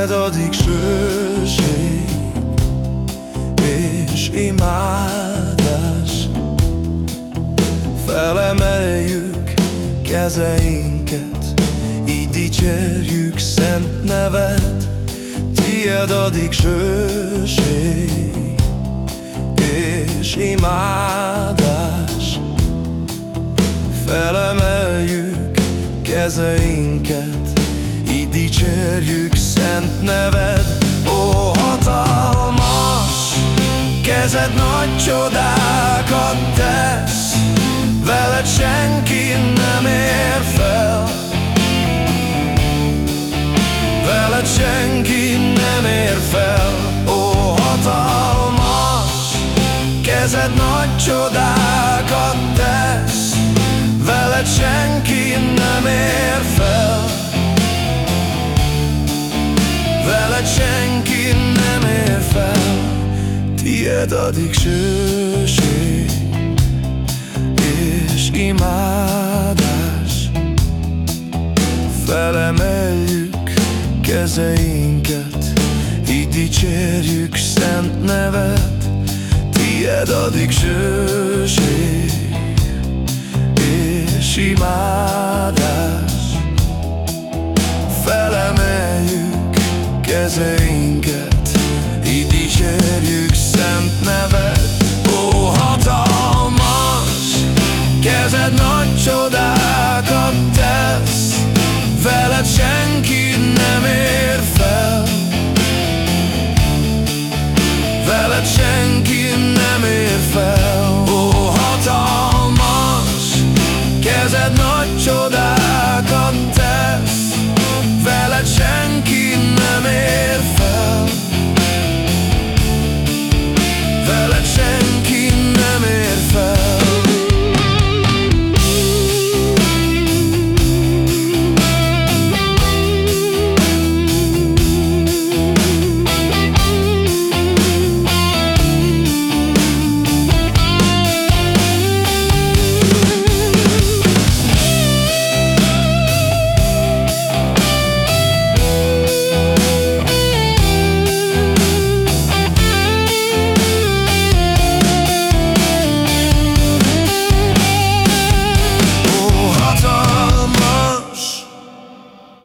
Tied a dicsőség és imádás. Felemeljük kezeinket Így dicsérjük szent neved Tied a dicsőség és imádás. Felemeljük kezeinket dicsérjük szent neved, ó hatalmas Kezed nagy csodákat tesz. Veled senki nem ér fel. Veled senki nem ér fel. Ó hatalmas Kezed nagy csodákat tesz. Veled senki nem ér veled senki nem ér fel. Tied a dicsőség és imádás. Felemeljük kezeinket Így dicsérjük szent nevet. Tied a dicsőség és imádás kezeinket, így dicsérjük szent nevet. Ó, hatalmas, kezed nagy csodákat tesz, veled senki nem ér fel. Veled senki nem ér fel. Ó, hatalmas, kezed nagy csodákat